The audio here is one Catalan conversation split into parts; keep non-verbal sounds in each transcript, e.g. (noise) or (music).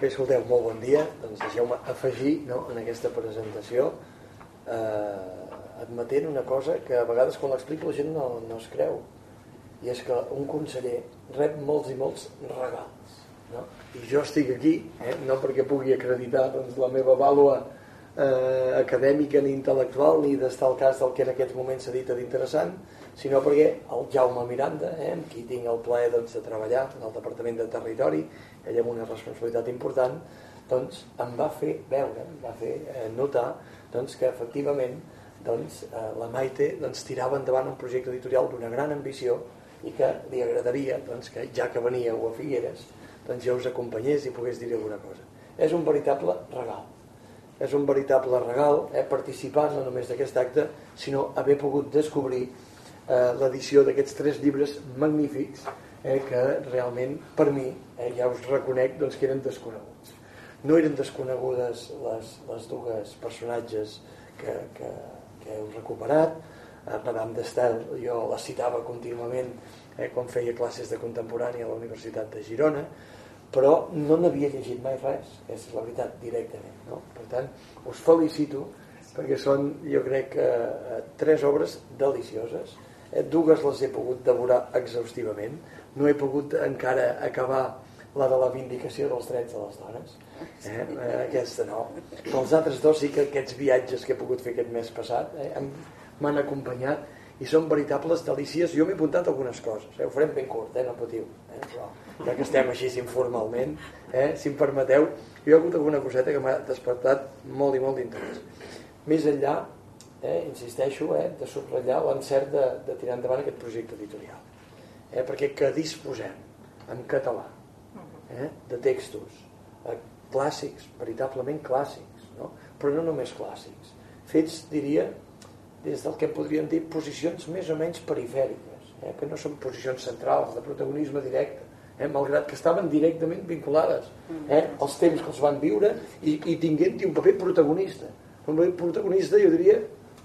Bé, escolteu, molt bon dia. Doncs deixeu-me afegir no, en aquesta presentació eh, admetent una cosa que a vegades quan l'explico la gent no, no es creu. I és que un conseller rep molts i molts regals. No? I jo estic aquí, eh, no perquè pugui acreditar doncs, la meva vàlua eh, acadèmica ni intel·lectual ni d'estar al cas del que en aquests moments s'ha dit d'interessant, sinó perquè el Jaume Miranda, eh, amb qui tinc el plaer doncs, de treballar en el Departament de Territori, ell amb una responsabilitat important, doncs em va fer veure, em va fer eh, notar doncs, que efectivament doncs, eh, la Maite doncs, tirava endavant un projecte editorial d'una gran ambició i que li agradaria doncs, que ja que veníeu a Figueres doncs jo us acompanyés i pogués dir alguna cosa. És un veritable regal. És un veritable regal eh, participar no només d'aquest acte, sinó haver pogut descobrir eh, l'edició d'aquests tres llibres magnífics eh, que realment per mi eh, ja us reconec doncs, que eren desconeguts. No eren desconegudes les, les dues personatges que, que, que heu recuperat. Eh, Madame d'Estel jo la citava contínuament eh, quan feia classes de contemporània a la Universitat de Girona però no n'havia llegit mai res és la veritat, directament no? per tant, us felicito perquè són, jo crec, eh, tres obres delicioses eh, dues les he pogut devorar exhaustivament no he pogut encara acabar la de la vindicació dels drets de les dones eh? eh aquesta no però els altres dos sí que aquests viatges que he pogut fer aquest mes passat eh, m'han acompanyat i són veritables delícies jo m'he apuntat algunes coses eh? ho farem ben curt, eh? no patiu eh? però ja que estem així informalment eh? si em permeteu jo he hagut alguna coseta que m'ha despertat molt i molt d'interès més enllà eh, insisteixo, eh, de subratllar l'encert de, de tirar endavant aquest projecte editorial. Eh, perquè que disposem en català eh, de textos eh, clàssics, veritablement clàssics, no? però no només clàssics, fets, diria, des del que podríem dir posicions més o menys perifèriques, eh, que no són posicions centrals, de protagonisme directe, eh, malgrat que estaven directament vinculades eh, als temps que els van viure i, i tinguent un paper protagonista. Un paper protagonista, jo diria,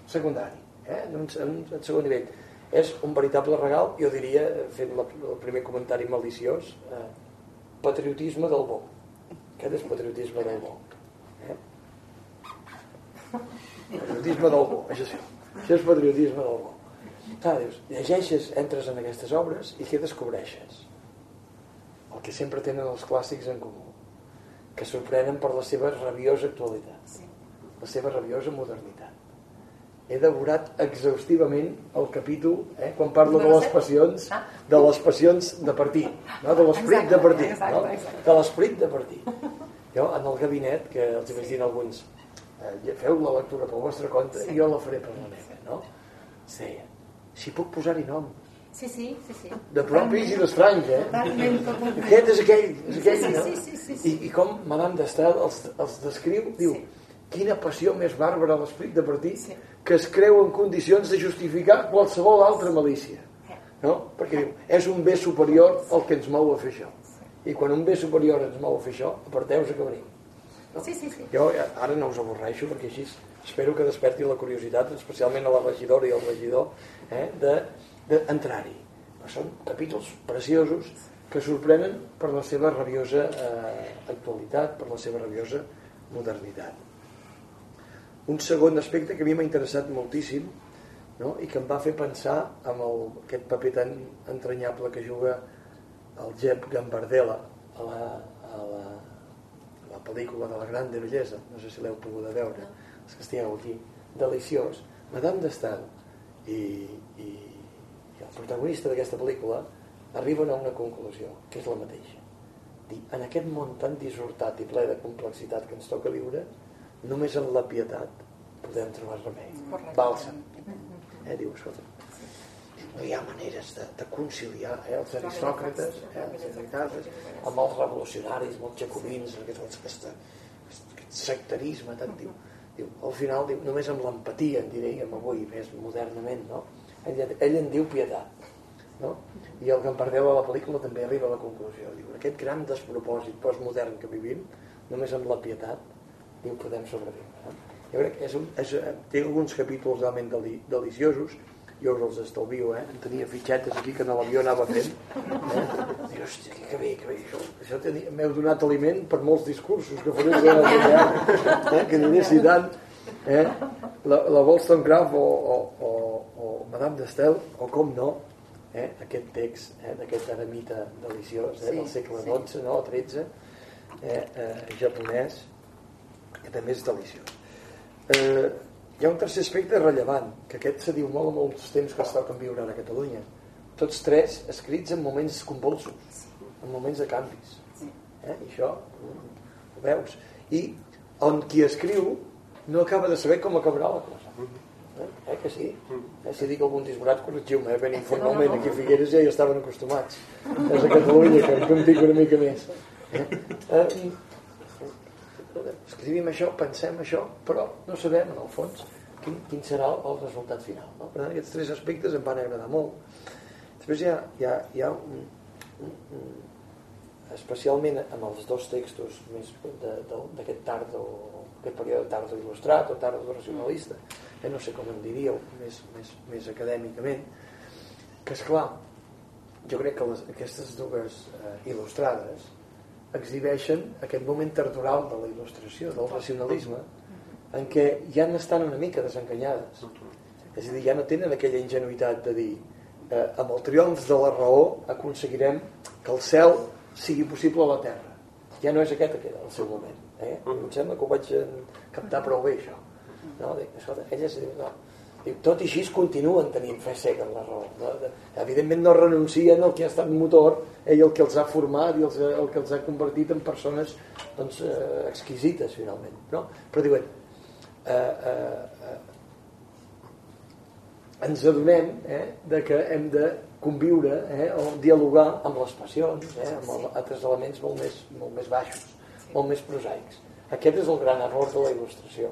secundari, eh? en, en, en segon nivell. És un veritable regal, jo diria, fent la, el primer comentari maliciós, eh, patriotisme del bo. Aquest és patriotisme del bo. Eh? (laughs) Patriotisme del bo, això sí. Això és patriotisme del bo. Clar, dius, llegeixes, entres en aquestes obres i què descobreixes? El que sempre tenen els clàssics en comú, que sorprenen per la seva rabiosa actualitat, la seva rabiosa modernitat he devorat exhaustivament el capítol eh, quan parlo de les passions ah. de les passions de partit no? de l'esperit de partit no? de l'esperit de partit jo en el gabinet que els dir alguns eh, feu la lectura pel vostre compte i jo la faré per la meva no? sí. si puc posar-hi nom Sí, sí, sí, sí. De propis i d'estranys, eh? Aquest és aquell, és aquell, sí, sí, no? Sí, sí, sí, sí. I, I com Madame d'Estel els, els descriu, diu, sí quina passió més bàrbara l'esperit de partit sí. que es creu en condicions de justificar qualsevol altra malícia no? perquè diu, és un bé superior el que ens mou a fer això i quan un bé superior ens mou a fer això aparteu-vos que venim? Sí, sí, sí. jo ara no us avorreixo perquè així espero que desperti la curiositat especialment a la regidora i al regidor eh, d'entrar-hi de, són capítols preciosos que sorprenen per la seva rabiosa eh, actualitat per la seva rabiosa modernitat un segon aspecte que a mi m'ha interessat moltíssim no? i que em va fer pensar amb el, aquest paper tan entranyable que juga el Jeb Gambardella a la, a la, la pel·lícula de la gran de bellesa no sé si l'heu pogut veure els que estigueu aquí, deliciós Madame d'Estal i, i, i el protagonista d'aquesta pel·lícula arriben a una conclusió que és la mateixa Dir, en aquest món tan dissortat i ple de complexitat que ens toca viure només en la pietat podem trobar remei. Bàlsam. Eh, diu, escolta, no hi ha maneres de, de conciliar eh, els aristòcrates eh, els aristòcrates amb els revolucionaris, amb els jacobins, aquest, aquest, aquest sectarisme, tant, diu, diu, al final diu, només amb l'empatia, en diríem avui, més modernament, no? Ell, ell en diu pietat. No? I el que em perdeu a la pel·lícula també arriba a la conclusió. Diu, aquest gran despropòsit postmodern que vivim, només amb la pietat diu, podem sobreviure. No? Jo crec que és un, és, té alguns capítols realment deli, deliciosos jo els estalvio, eh? En tenia fitxetes aquí que en l'avió anava fent. Eh? Dic, hòstia, que bé, que bé, això, això m'heu donat aliment per molts discursos que faré de eh? que n'hi tant. Eh? La, la Wollstonecraft o, o, o, o Madame d'Estel, o com no, eh? aquest text eh? d'aquest eremita deliciós eh? del segle XII, no? XIII, eh? eh, japonès, que també és deliciós. Eh, hi ha un tercer aspecte rellevant, que aquest se diu molt en molts temps que es toquen viure a Catalunya. Tots tres escrits en moments convulsos, en moments de canvis. Eh? I això ho veus. I on qui escriu no acaba de saber com acabarà la cosa. Eh, eh que sí? Eh, si dic algun disbarat, corregiu-me, eh? ben informalment, aquí a Figueres ja hi estaven acostumats. És a Catalunya, que, que em dic una mica més. Eh? Eh, escrivim això, pensem això, però no sabem, en el fons, quin, quin serà el resultat final. No? Per tant, aquests tres aspectes em van agradar molt. Després hi ha, hi ha, hi ha un, un, un, especialment amb els dos textos més d'aquest tard o aquest període tard il·lustrat o tard racionalista, eh, no sé com en diríeu, més, més, més acadèmicament, que és clar, jo crec que les, aquestes dues eh, il·lustrades exhibeixen aquest moment tardoral de la il·lustració, del racionalisme, en què ja n'estan una mica desencanyades. És a dir, ja no tenen aquella ingenuïtat de dir eh, amb el triomf de la raó aconseguirem que el cel sigui possible a la terra. Ja no és aquest aquell el seu moment. Eh? Em sembla que ho vaig captar prou bé, això. No? Dic, escolta, elles diu, no, Diu, tot i així continuen tenint fe cega en la raó. No? Evidentment no renuncien al que ha estat motor, ell el que els ha format i els, el que els ha convertit en persones doncs, eh, exquisites, finalment. No? Però diuen, eh, eh, eh, ens adonem eh, de que hem de conviure eh, o dialogar amb les passions, eh, amb altres elements molt més, molt més baixos, molt més prosaics. Aquest és el gran error de la il·lustració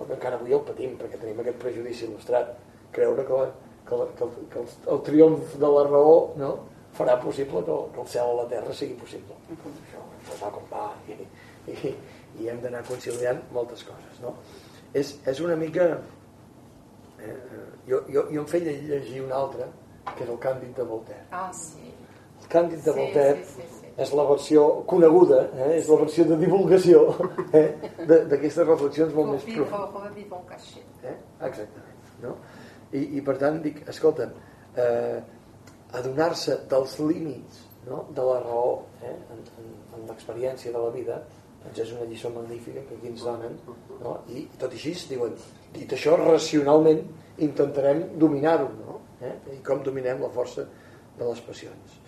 no? que encara avui el patim perquè tenim aquest prejudici il·lustrat creure que, la, que, la, que, el, que el, el triomf de la raó no? farà possible que, que el cel o la terra sigui possible això, això va com va i, i, i hem d'anar conciliant moltes coses no? és, és una mica eh, jo, jo, jo em feia llegir un altre que és el Càndid de Voltaire ah, sí. el Càndid de sí, Voltaire sí, sí, sí és la versió coneguda, eh? és la versió de divulgació eh? d'aquestes reflexions molt més profundes. Eh? Exactament. No? I, I per tant dic, escolta, eh, adonar-se dels límits no? de la raó eh? en, en, en l'experiència de la vida doncs és una lliçó magnífica que aquí ens donen no? i tot i així diuen dit això racionalment intentarem dominar-ho no? eh? i com dominem la força de les passions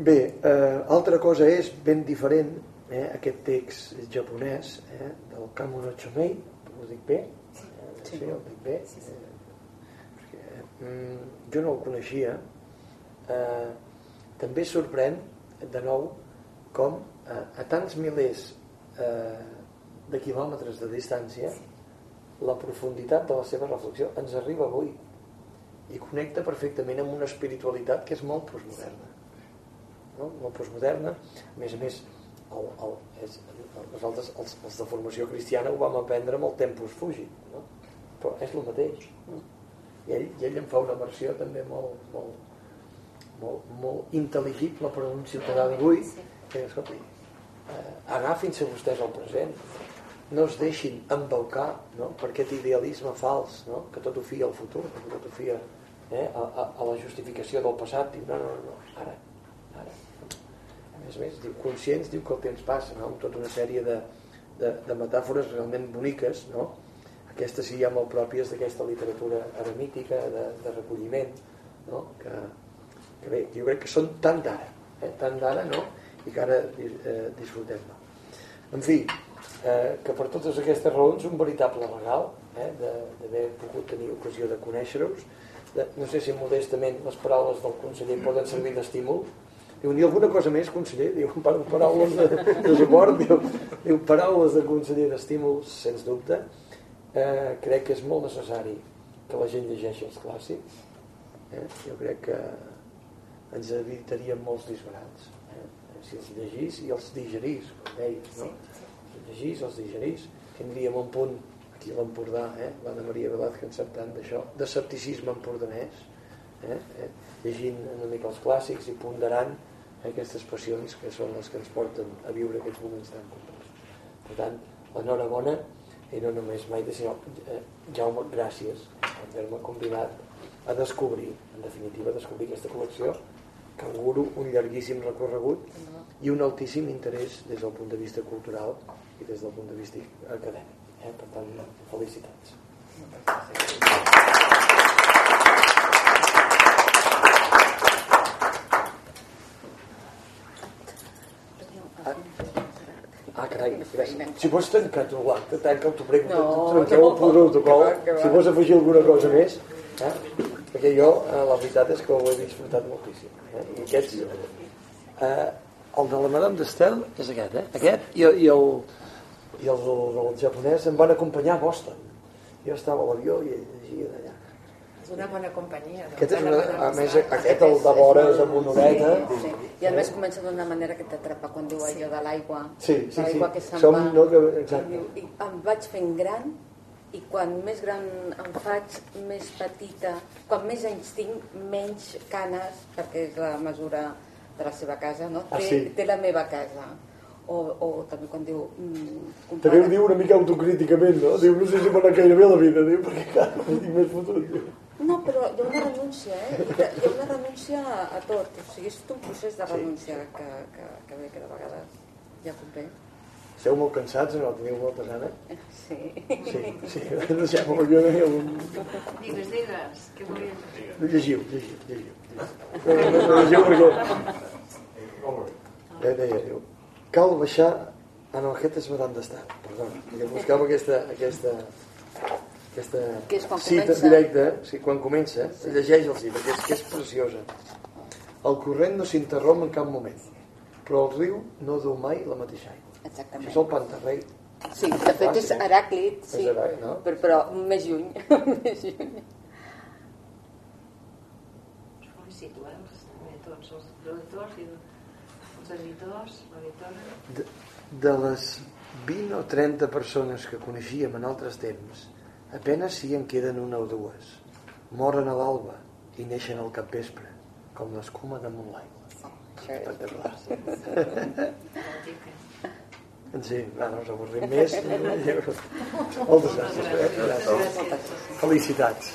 Bé, eh, altra cosa és ben diferent eh, aquest text japonès eh, del Kamo no Chomei, ho dic bé? Eh, sí, sí, ho dic bé? Sí, sí. Eh, perquè, mm, jo no el coneixia. Eh, també sorprèn, de nou, com eh, a tants milers eh, de quilòmetres de distància la profunditat de la seva reflexió ens arriba avui i connecta perfectament amb una espiritualitat que és molt postmoderna no? molt postmoderna a més a més el, el, és, nosaltres els, els de formació cristiana ho vam aprendre amb el tempus fugit no? però és el mateix no? I, ell, i ell en fa una versió també molt, molt, molt, molt intel·ligible per a un ciutadà d'avui que escolti eh, agafin-se vostès al present no es deixin embaucar no? per aquest idealisme fals no? que tot ho fia al futur que tot ho fia eh? a, a, a la justificació del passat diu no, no, no, ara més a més, diu, conscients diu que el temps passa, no? amb tota una sèrie de, de, de metàfores realment boniques, no? aquestes sí ja molt pròpies d'aquesta literatura eremítica, de, de recolliment, no? que, que bé, jo crec que són tant d'ara, eh? tant d'ara, no? i que ara eh, disfrutem-la. En fi, eh, que per totes aquestes raons un veritable regal eh, d'haver pogut tenir ocasió de conèixer-vos no sé si modestament les paraules del conseller poden servir d'estímul Diu, ni alguna cosa més, conseller? Diu, paraules de, de suport, diu, diu, paraules de conseller d'estímuls, sens dubte. Eh, crec que és molt necessari que la gent llegeixi els clàssics. Eh? Jo crec que ens evitaríem molts disbarats. Eh? Si els llegís i els digerís, com deies, no? Si els llegís, els digerís, tindríem un punt aquí a l'Empordà, eh? l'Anna Maria Velázquez sap tant d'això, d'escepticisme empordanès, eh? eh? llegint una mica els clàssics i ponderant aquestes passions que són les que ens porten a viure aquests moments tan complexos. Per tant, l'enhorabona i no només Maite, sinó eh, Jaume, gràcies per haver-me convidat a descobrir, en definitiva, a descobrir aquesta col·lecció que auguro un llarguíssim recorregut i un altíssim interès des del punt de vista cultural i des del punt de vista acadèmic. Eh? Per tant, felicitats. Ah, carai. Si vols tancar tu l'acte, tanca t'ho prego, No, trenqueu el protocol. Si vols afegir alguna cosa més, eh? perquè jo, eh, la veritat és que ho he disfrutat moltíssim. Eh? I aquests, eh, el de la Madame d'Estel és aquest, eh? Aquest i, i el, i el, el japonès em van acompanyar a Boston. Jo estava a l'avió i llegia d'allà. Una bona companyia. doncs. Aquest és Una a més, aquest el de vora és amb una horeta. Sí. I a més comença d'una manera que t'atrapa quan diu allò de l'aigua. Sí, sí, sí. que Som, va. no, que, exacte. I em vaig fent gran i quan més gran em faig, més petita, quan més anys tinc, menys canes, perquè és la mesura de la seva casa, no? Ah, Té, sí. té la meva casa. O, o també quan diu... Mm, També ho diu una mica autocríticament, no? Diu, no sé si m'ha anat gaire bé la vida, diu, perquè clar, estic més fotut. Diu. No, però hi ha una renúncia, eh? Hi ha- una renúncia a, tot. O sigui, és tot un procés de renúncia que, que, que bé, que de vegades ja convé. Esteu molt cansats no? Teniu molta gana? Sí. Sí, sí. Deixem l'avió i el... Digues, digues, què volíem dir? Llegiu, llegiu, llegiu. No, no, no, llegiu perquè... Ja deia, diu, cal baixar... Ah, no, aquest és Madame d'Estat, perdona. Perquè buscava aquesta, aquesta, aquesta Que és quan cita comença. directa, sí, quan comença, sí. llegeix el sí, perquè és, que és preciosa. El corrent no s'interromp en cap moment, però el riu no duu mai la mateixa aigua. Això Exactament. és el Pantarrei. Sí, de fet és Heràclit, sí, És Heràclit, no? però, però més lluny. (laughs) més lluny. Eh? També, tots els traductors i els editors, l'editora. De, de les 20 o 30 persones que coneixíem en altres temps, apenes si en queden una o dues. Moren a l'alba i neixen al capvespre, com l'escuma damunt l'aigua. Espectacular. (laughs) Sí, va, no us avorrim més. Moltes gràcies. Gràcies. Felicitats.